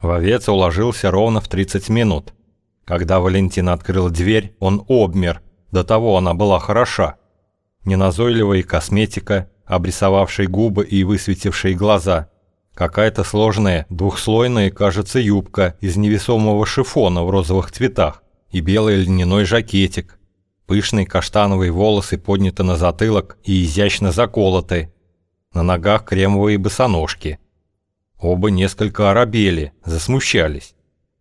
Вовец уложился ровно в 30 минут. Когда Валентин открыл дверь, он обмер, до того она была хороша. Неназойливая косметика, обрисовавшие губы и высветившие глаза. Какая-то сложная, двухслойная, кажется, юбка из невесомого шифона в розовых цветах и белый льняной жакетик. Пышные каштановые волосы подняты на затылок и изящно заколоты. На ногах кремовые босоножки. Оба несколько оробели, засмущались.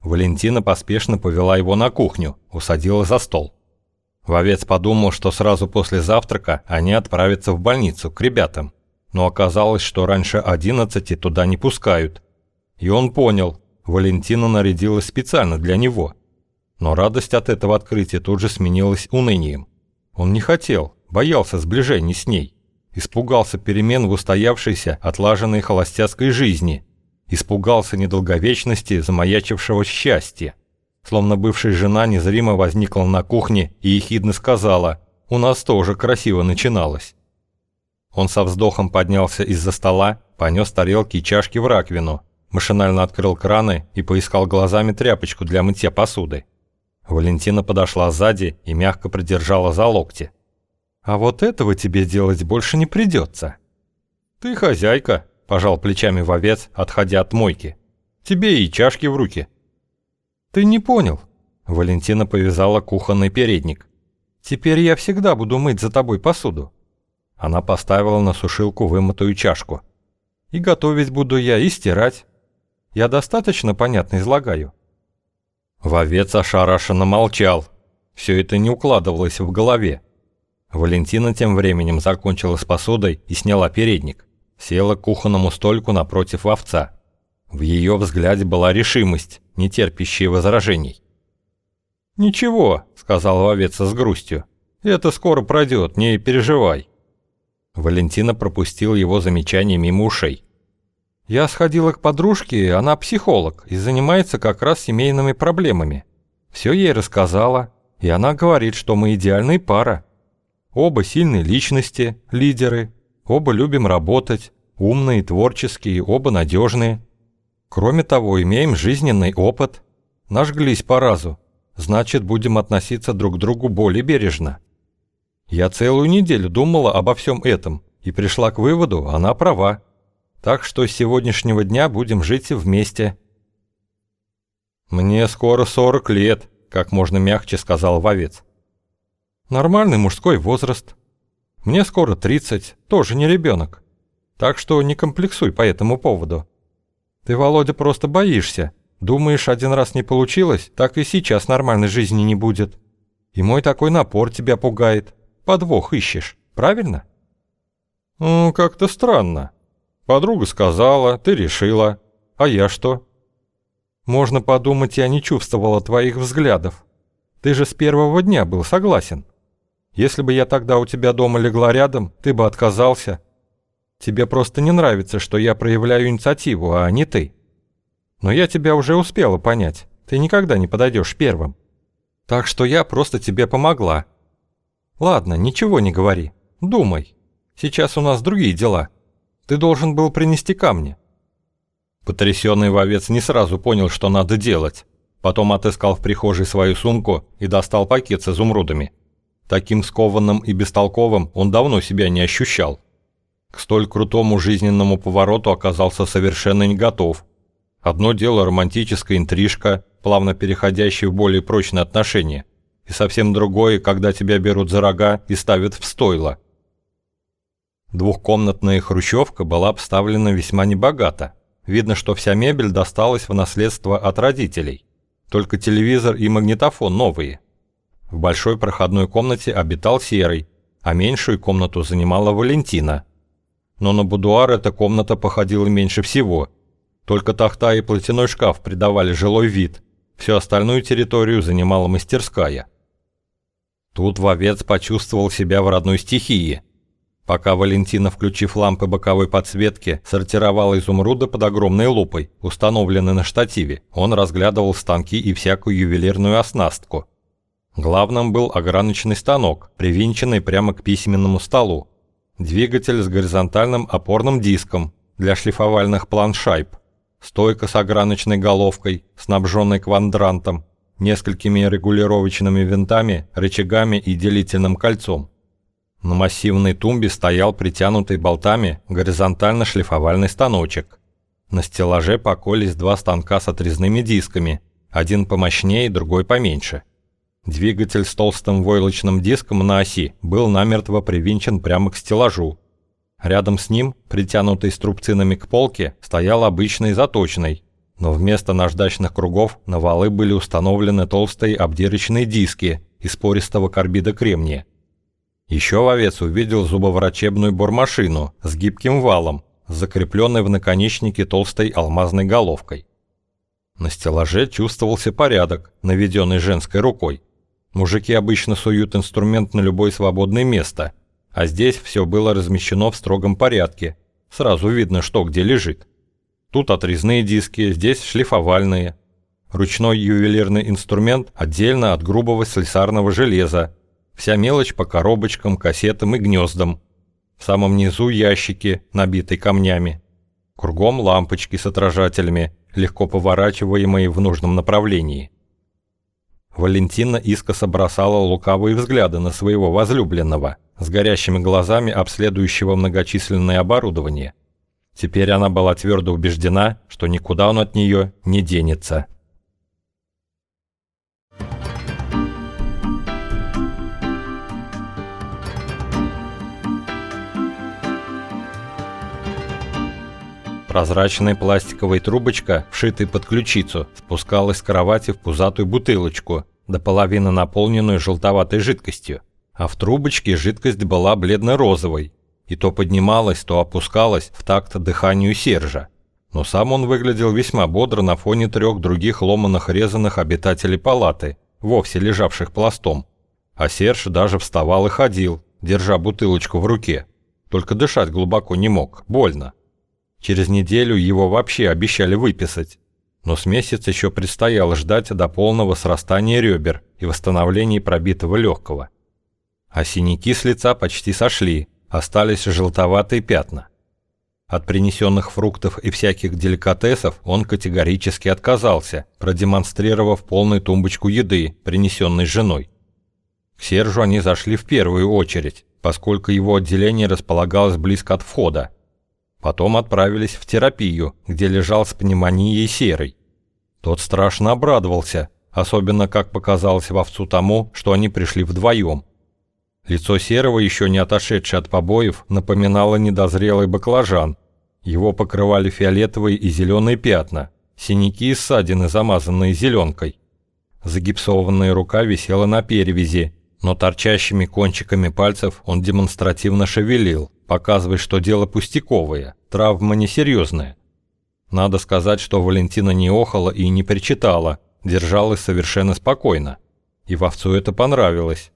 Валентина поспешно повела его на кухню, усадила за стол. Вовец подумал, что сразу после завтрака они отправятся в больницу к ребятам, но оказалось, что раньше одиннадцати туда не пускают. И он понял, Валентина нарядилась специально для него. Но радость от этого открытия тут же сменилась унынием. Он не хотел, боялся сближения с ней. Испугался перемен в устоявшейся, отлаженной холостяцкой жизни. Испугался недолговечности замаячившего счастья. Словно бывшая жена незримо возникла на кухне и ехидно сказала «У нас тоже красиво начиналось». Он со вздохом поднялся из-за стола, понес тарелки и чашки в раковину, машинально открыл краны и поискал глазами тряпочку для мытья посуды. Валентина подошла сзади и мягко придержала за локти. «А вот этого тебе делать больше не придется». «Ты хозяйка», – пожал плечами вовец, отходя от мойки. «Тебе и чашки в руки». «Ты не понял». Валентина повязала кухонный передник. «Теперь я всегда буду мыть за тобой посуду». Она поставила на сушилку вымытую чашку. «И готовить буду я, и стирать. Я достаточно понятно излагаю?» Вовец ошарашенно молчал. Все это не укладывалось в голове. Валентина тем временем закончила с посудой и сняла передник. Села к кухонному стольку напротив овца. В ее взгляде была решимость, не терпящая возражений. «Ничего», — сказал овец с грустью. «Это скоро пройдет, не переживай». Валентина пропустил его замечание мимо ушей. «Я сходила к подружке, она психолог и занимается как раз семейными проблемами. Все ей рассказала, и она говорит, что мы идеальная пара. Оба сильные личности, лидеры, оба любим работать, умные, творческие, оба надежные. Кроме того, имеем жизненный опыт. Нажглись по разу. Значит, будем относиться друг к другу более бережно. Я целую неделю думала обо всем этом и пришла к выводу, она права. Так что с сегодняшнего дня будем жить вместе. «Мне скоро 40 лет», — как можно мягче сказал вовец. «Нормальный мужской возраст. Мне скоро 30, тоже не ребенок. Так что не комплексуй по этому поводу». Ты, Володя, просто боишься. Думаешь, один раз не получилось, так и сейчас нормальной жизни не будет. И мой такой напор тебя пугает. Подвох ищешь, правильно? Ну, как-то странно. Подруга сказала, ты решила. А я что? Можно подумать, я не чувствовала твоих взглядов. Ты же с первого дня был согласен. Если бы я тогда у тебя дома легла рядом, ты бы отказался, Тебе просто не нравится, что я проявляю инициативу, а не ты. Но я тебя уже успела понять. Ты никогда не подойдешь первым. Так что я просто тебе помогла. Ладно, ничего не говори. Думай. Сейчас у нас другие дела. Ты должен был принести камни. Потрясенный вовец не сразу понял, что надо делать. Потом отыскал в прихожей свою сумку и достал пакет с изумрудами. Таким скованным и бестолковым он давно себя не ощущал. К столь крутому жизненному повороту оказался совершенно не готов. Одно дело романтическая интрижка, плавно переходящая в более прочные отношения, и совсем другое, когда тебя берут за рога и ставят в стойло. Двухкомнатная хрущевка была обставлена весьма небогато. Видно, что вся мебель досталась в наследство от родителей. Только телевизор и магнитофон новые. В большой проходной комнате обитал Серый, а меньшую комнату занимала Валентина – но на будуар эта комната походила меньше всего. Только тахта и платяной шкаф придавали жилой вид. Всю остальную территорию занимала мастерская. Тут вовец почувствовал себя в родной стихии. Пока Валентина, включив лампы боковой подсветки, сортировала изумруды под огромной лупой, установленной на штативе, он разглядывал станки и всякую ювелирную оснастку. Главным был ограночный станок, привинченный прямо к письменному столу, Двигатель с горизонтальным опорным диском для шлифовальных планшайб. стойка с ограночной головкой, снабженной квадрантом, несколькими регулировочными винтами, рычагами и делительным кольцом. На массивной тумбе стоял притянутый болтами горизонтально-шлифовальный станочек. На стеллаже покоились два станка с отрезными дисками, один помощнее, другой поменьше. Двигатель с толстым войлочным диском на оси был намертво привинчен прямо к стеллажу. Рядом с ним, притянутый струбцинами к полке, стоял обычный заточный, но вместо наждачных кругов на валы были установлены толстые обдирочные диски из пористого карбида кремния. Еще вовец увидел зубоврачебную бормашину с гибким валом, закрепленной в наконечнике толстой алмазной головкой. На стеллаже чувствовался порядок, наведенный женской рукой. Мужики обычно суют инструмент на любое свободное место, а здесь все было размещено в строгом порядке. Сразу видно, что где лежит. Тут отрезные диски, здесь шлифовальные. Ручной ювелирный инструмент отдельно от грубого слесарного железа. Вся мелочь по коробочкам, кассетам и гнездам. В самом низу ящики, набитые камнями. Кругом лампочки с отражателями, легко поворачиваемые в нужном направлении. Валентина искоса бросала лукавые взгляды на своего возлюбленного, с горящими глазами обследующего многочисленное оборудование. Теперь она была твердо убеждена, что никуда он от нее не денется. Прозрачная пластиковая трубочка, вшитая под ключицу, спускалась с кровати в пузатую бутылочку, до половины наполненную желтоватой жидкостью. А в трубочке жидкость была бледно-розовой, и то поднималась, то опускалась в такт дыханию Сержа. Но сам он выглядел весьма бодро на фоне трех других ломаных резаных обитателей палаты, вовсе лежавших пластом. А Серж даже вставал и ходил, держа бутылочку в руке. Только дышать глубоко не мог, больно. Через неделю его вообще обещали выписать. Но с месяц еще предстояло ждать до полного срастания ребер и восстановления пробитого легкого. А синяки с лица почти сошли, остались желтоватые пятна. От принесенных фруктов и всяких деликатесов он категорически отказался, продемонстрировав полную тумбочку еды, принесенной женой. К Сержу они зашли в первую очередь, поскольку его отделение располагалось близко от входа, Потом отправились в терапию, где лежал с пневмонией серый. Тот страшно обрадовался, особенно как показалось вовцу тому, что они пришли вдвоем. Лицо серого, еще не отошедшее от побоев, напоминало недозрелый баклажан. Его покрывали фиолетовые и зеленые пятна, синяки и ссадины, замазанные зеленкой. Загипсованная рука висела на перевязи, но торчащими кончиками пальцев он демонстративно шевелил, показывая, что дело пустяковое, травма несерьезная. Надо сказать, что Валентина не охала и не причитала, держалась совершенно спокойно. И вовцу это понравилось.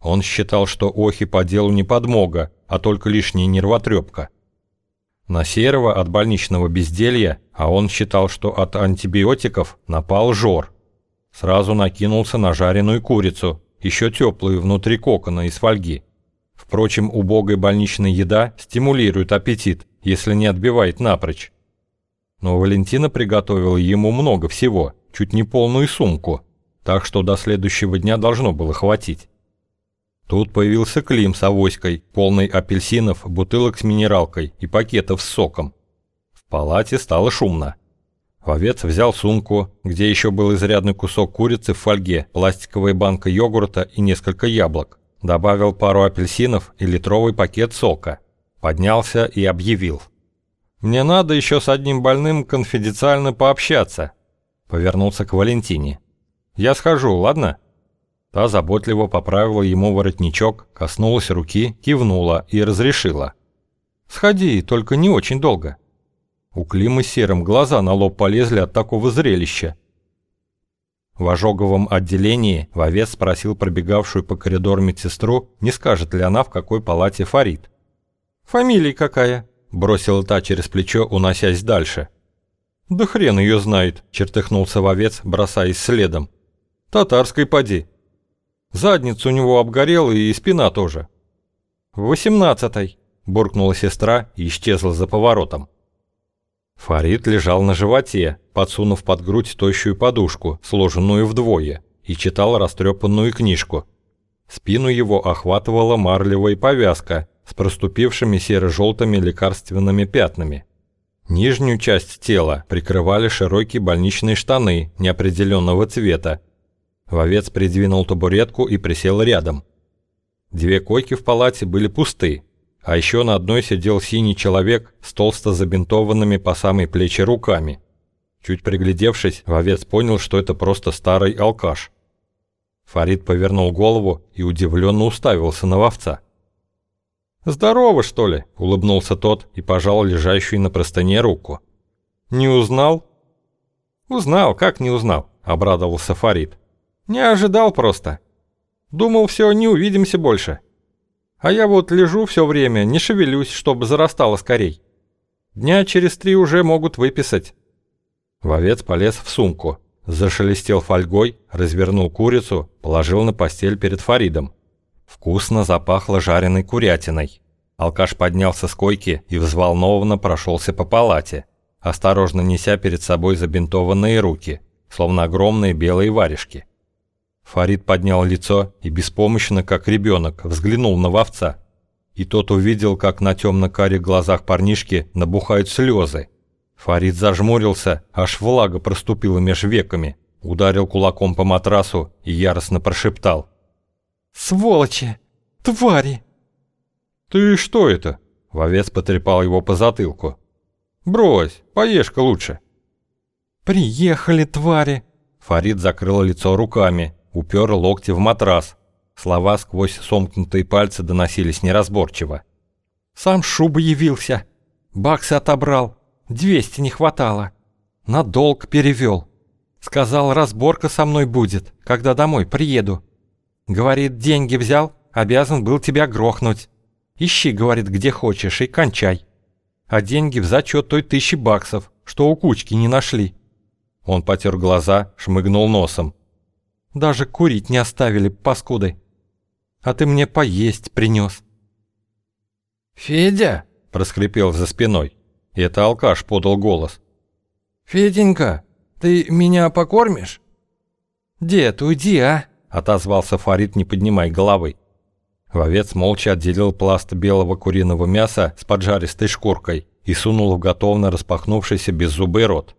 Он считал, что охи по делу не подмога, а только лишняя нервотрепка. На Серого от больничного безделья, а он считал, что от антибиотиков напал жор. Сразу накинулся на жареную курицу, еще теплую внутри кокона из фольги. Впрочем, убогая больничная еда стимулирует аппетит, если не отбивает напрочь. Но Валентина приготовила ему много всего, чуть не полную сумку, так что до следующего дня должно было хватить. Тут появился Клим с авоськой, полный апельсинов, бутылок с минералкой и пакетов с соком. В палате стало шумно. Вовец взял сумку, где еще был изрядный кусок курицы в фольге, пластиковая банка йогурта и несколько яблок. Добавил пару апельсинов и литровый пакет сока. Поднялся и объявил. «Мне надо еще с одним больным конфиденциально пообщаться». Повернулся к Валентине. «Я схожу, ладно?» Та заботливо поправила ему воротничок, коснулась руки, кивнула и разрешила. «Сходи, только не очень долго». У Климы серым глаза на лоб полезли от такого зрелища. В ожоговом отделении вовец спросил пробегавшую по коридору медсестру, не скажет ли она, в какой палате Фарид. «Фамилия какая?» – бросила та через плечо, уносясь дальше. «Да хрен ее знает», – чертыхнулся вовец, бросаясь следом. «Татарской поди. Задница у него обгорела и спина тоже». «В восемнадцатой», – буркнула сестра и исчезла за поворотом. Фарид лежал на животе, подсунув под грудь тощую подушку, сложенную вдвое, и читал растрепанную книжку. Спину его охватывала марлевая повязка с проступившими серо-желтыми лекарственными пятнами. Нижнюю часть тела прикрывали широкие больничные штаны неопределенного цвета. Вовец придвинул табуретку и присел рядом. Две койки в палате были пусты, а еще на одной сидел синий человек с толсто забинтованными по самой плечи руками. Чуть приглядевшись, вовец понял, что это просто старый алкаш. Фарид повернул голову и удивленно уставился на вовца. «Здорово, что ли?» – улыбнулся тот и пожал лежащую на простыне руку. «Не узнал?» «Узнал, как не узнал?» – обрадовался Фарид. «Не ожидал просто. Думал, все, не увидимся больше. А я вот лежу все время, не шевелюсь, чтобы зарастало скорей. Дня через три уже могут выписать». Вовец полез в сумку, зашелестел фольгой, развернул курицу, положил на постель перед Фаридом. Вкусно запахло жареной курятиной. Алкаш поднялся с койки и взволнованно прошелся по палате, осторожно неся перед собой забинтованные руки, словно огромные белые варежки. Фарид поднял лицо и беспомощно, как ребенок, взглянул на вовца. И тот увидел, как на темно-карих глазах парнишки набухают слезы. Фарид зажмурился, аж влага проступила меж веками, ударил кулаком по матрасу и яростно прошептал. «Сволочи! Твари!» «Ты что это?» — вовец потрепал его по затылку. «Брось, поешь-ка лучше». «Приехали, твари!» Фарид закрыл лицо руками, упер локти в матрас. Слова сквозь сомкнутые пальцы доносились неразборчиво. «Сам шуба явился. Баксы отобрал. Двести не хватало. На долг перевел. Сказал, разборка со мной будет, когда домой приеду. Говорит, деньги взял, обязан был тебя грохнуть. Ищи, говорит, где хочешь и кончай. А деньги в зачет той тысячи баксов, что у кучки не нашли». Он потер глаза, шмыгнул носом. «Даже курить не оставили, паскуды. А ты мне поесть принес». «Федя?» – проскрипел за спиной. Это алкаш подал голос. «Феденька, ты меня покормишь?» «Дед, уйди, а!» – отозвался Фарид, не поднимая головы. Вовец молча отделил пласт белого куриного мяса с поджаристой шкуркой и сунул в готовно распахнувшийся беззубый рот.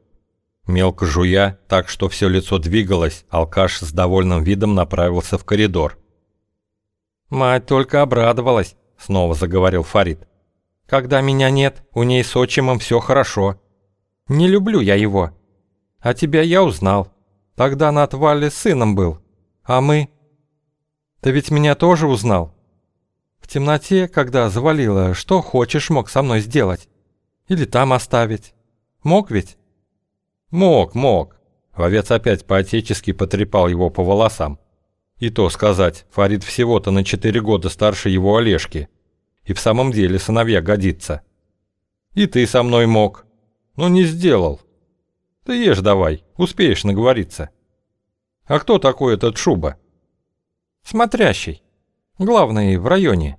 Мелко жуя, так что все лицо двигалось, алкаш с довольным видом направился в коридор. «Мать только обрадовалась», — снова заговорил Фарид. «Когда меня нет, у ней с отчимом все хорошо. Не люблю я его. А тебя я узнал. Тогда на отвале сыном был. А мы...» «Ты ведь меня тоже узнал?» В темноте, когда завалило, что хочешь мог со мной сделать? Или там оставить? Мог ведь? Мог, мог. Вовец опять по-отечески потрепал его по волосам. И то сказать, Фарид всего-то на четыре года старше его Олежки. И в самом деле сыновья годится. И ты со мной мог. Но не сделал. Ты ешь давай, успеешь наговориться. А кто такой этот Шуба? Смотрящий. Главный в районе.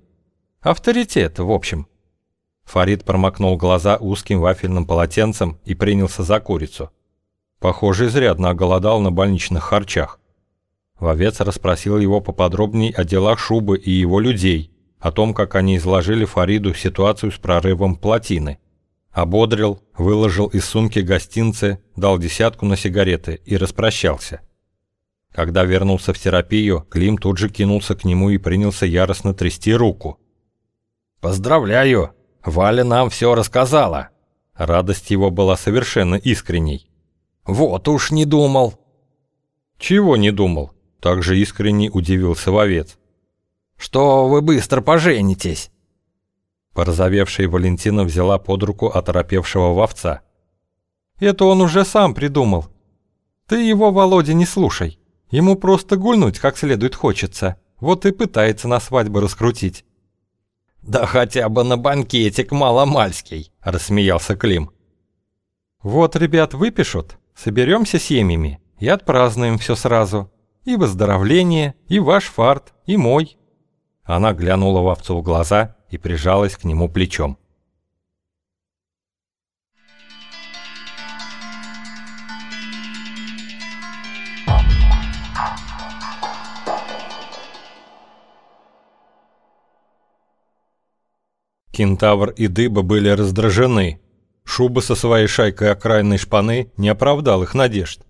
Авторитет, в общем. Фарид промокнул глаза узким вафельным полотенцем и принялся за курицу. Похоже, изрядно оголодал на больничных харчах. Вовец расспросил его поподробней о делах Шубы и его людей, о том, как они изложили Фариду ситуацию с прорывом плотины. Ободрил, выложил из сумки гостинцы, дал десятку на сигареты и распрощался. Когда вернулся в терапию, Клим тут же кинулся к нему и принялся яростно трясти руку. «Поздравляю! Валя нам все рассказала!» Радость его была совершенно искренней. «Вот уж не думал!» «Чего не думал?» Также искренне удивился вовец. «Что вы быстро поженитесь!» Порозовевшая Валентина взяла под руку оторопевшего вовца. «Это он уже сам придумал. Ты его, Володя, не слушай. Ему просто гульнуть как следует хочется. Вот и пытается на свадьбу раскрутить». «Да хотя бы на банкетик маломальский», – рассмеялся Клим. «Вот ребят выпишут, Соберемся семьями и отпразднуем все сразу. И выздоровление, и ваш фарт, и мой». Она глянула Вовцу в глаза и прижалась к нему плечом. Кентавр и Дыба были раздражены, Шуба со своей шайкой окраинной шпаны не оправдал их надежд.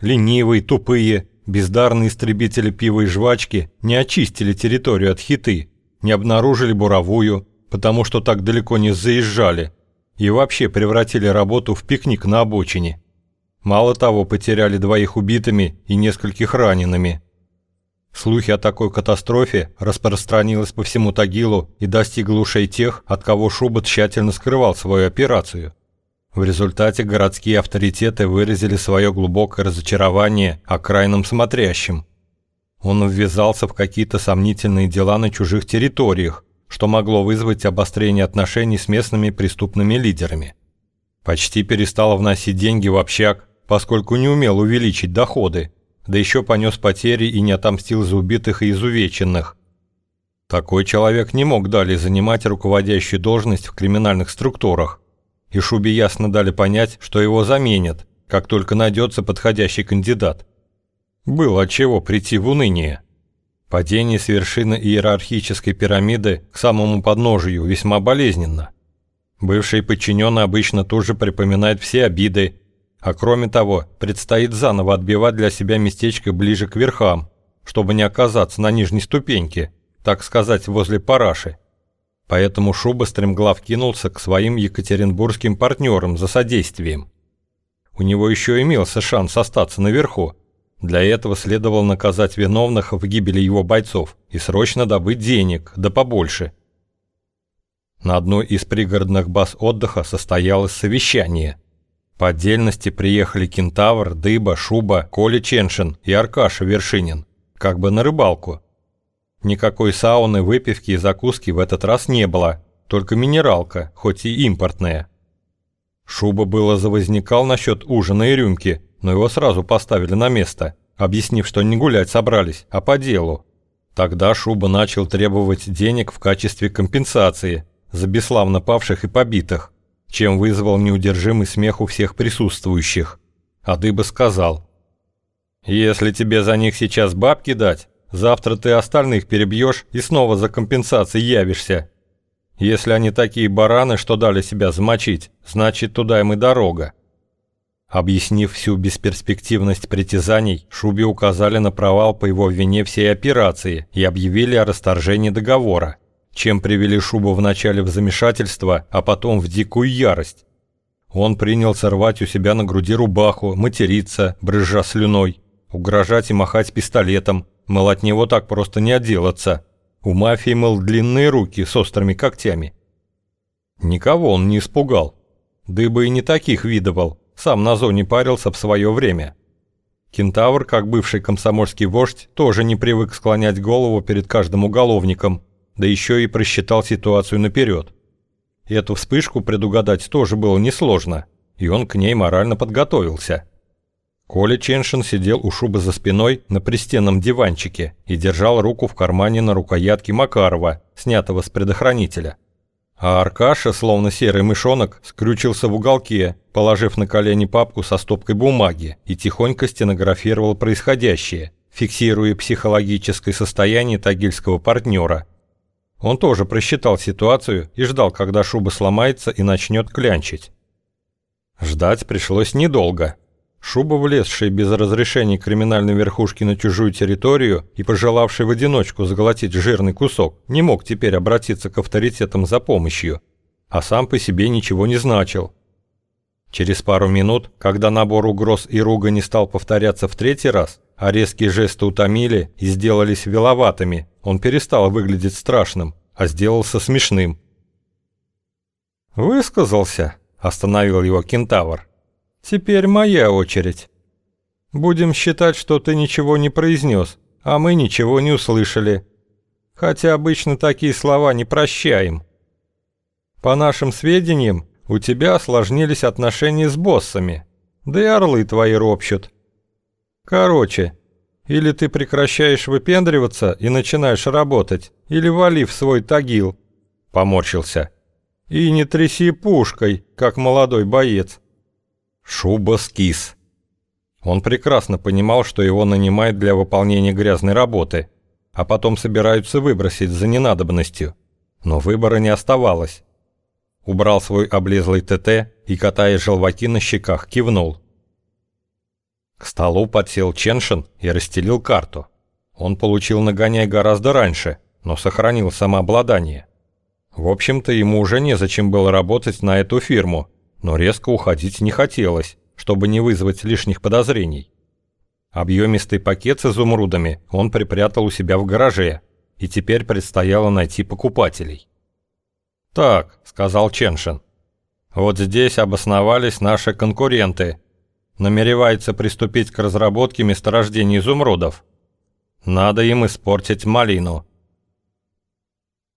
Ленивые, тупые, бездарные истребители пива и жвачки не очистили территорию от хиты, не обнаружили буровую, потому что так далеко не заезжали, и вообще превратили работу в пикник на обочине. Мало того, потеряли двоих убитыми и нескольких ранеными. Слухи о такой катастрофе распространились по всему Тагилу и достигли ушей тех, от кого Шуба тщательно скрывал свою операцию. В результате городские авторитеты выразили свое глубокое разочарование окраинным смотрящим. Он ввязался в какие-то сомнительные дела на чужих территориях, что могло вызвать обострение отношений с местными преступными лидерами. Почти перестал вносить деньги в общак, поскольку не умел увеличить доходы, да еще понес потери и не отомстил за убитых и изувеченных. Такой человек не мог далее занимать руководящую должность в криминальных структурах, и Шубе ясно дали понять, что его заменят, как только найдется подходящий кандидат. Было от чего прийти в уныние. Падение с вершины иерархической пирамиды к самому подножию весьма болезненно. Бывший подчиненный обычно тут же припоминает все обиды, а кроме того, предстоит заново отбивать для себя местечко ближе к верхам, чтобы не оказаться на нижней ступеньке, так сказать, возле параши. Поэтому Шуба стремглав кинулся к своим екатеринбургским партнерам за содействием. У него еще имелся шанс остаться наверху, для этого следовало наказать виновных в гибели его бойцов и срочно добыть денег, да побольше. На одной из пригородных баз отдыха состоялось совещание. По отдельности приехали Кентавр, Дыба, Шуба, Коля Ченшин и Аркаша Вершинин, как бы на рыбалку. Никакой сауны, выпивки и закуски в этот раз не было, только минералка, хоть и импортная. Шуба было завозникал насчет ужина и рюмки, но его сразу поставили на место, объяснив, что не гулять собрались, а по делу. Тогда Шуба начал требовать денег в качестве компенсации за бесславно павших и побитых, чем вызвал неудержимый смех у всех присутствующих. А Дыба сказал, «Если тебе за них сейчас бабки дать, завтра ты остальных перебьешь и снова за компенсацией явишься. Если они такие бараны, что дали себя замочить, значит, туда им и дорога». Объяснив всю бесперспективность притязаний, Шубе указали на провал по его вине всей операции и объявили о расторжении договора, чем привели Шубу вначале в замешательство, а потом в дикую ярость. Он принялся рвать у себя на груди рубаху, материться, брызжа слюной, угрожать и махать пистолетом, мол, от него так просто не отделаться. У мафии, мол, длинные руки с острыми когтями. Никого он не испугал. Дыба и не таких видывал, сам на зоне парился в свое время. Кентавр, как бывший комсомольский вождь, тоже не привык склонять голову перед каждым уголовником, да еще и просчитал ситуацию наперед. Эту вспышку предугадать тоже было несложно, и он к ней морально подготовился. Коля Ченшин сидел у шубы за спиной на пристенном диванчике и держал руку в кармане на рукоятке Макарова, снятого с предохранителя. А Аркаша, словно серый мышонок, скрючился в уголке, положив на колени папку со стопкой бумаги и тихонько стенографировал происходящее, фиксируя психологическое состояние тагильского партнера. Он тоже просчитал ситуацию и ждал, когда шуба сломается и начнет клянчить. Ждать пришлось недолго. Шуба, влезший без разрешения криминальной верхушки на чужую территорию и пожелавший в одиночку заглотить жирный кусок, не мог теперь обратиться к авторитетам за помощью, а сам по себе ничего не значил. Через пару минут, когда набор угроз и руга не стал повторяться в третий раз, а резкие жесты утомили и сделались виловатыми, он перестал выглядеть страшным, а сделался смешным. «Высказался», – остановил его кентавр. Теперь моя очередь. Будем считать, что ты ничего не произнес, а мы ничего не услышали. Хотя обычно такие слова не прощаем. По нашим сведениям, у тебя осложнились отношения с боссами, да и орлы твои ропщут. Короче, или ты прекращаешь выпендриваться и начинаешь работать, или вали в свой тагил, поморщился. И не тряси пушкой, как молодой боец. Шуба скис. Он прекрасно понимал, что его нанимают для выполнения грязной работы, а потом собираются выбросить за ненадобностью. но выбора не оставалось. Убрал свой облезлый ТТ и, катая желваки на щеках, кивнул. К столу подсел Ченшин и расстелил карту. Он получил нагоняй гораздо раньше, но сохранил самообладание. В общем-то, ему уже незачем было работать на эту фирму, но резко уходить не хотелось, чтобы не вызвать лишних подозрений. Объемистый пакет с изумрудами он припрятал у себя в гараже, и теперь предстояло найти покупателей. «Так», — сказал Ченшин, — «вот здесь обосновались наши конкуренты. Намеревается приступить к разработке месторождений изумрудов. Надо им испортить малину.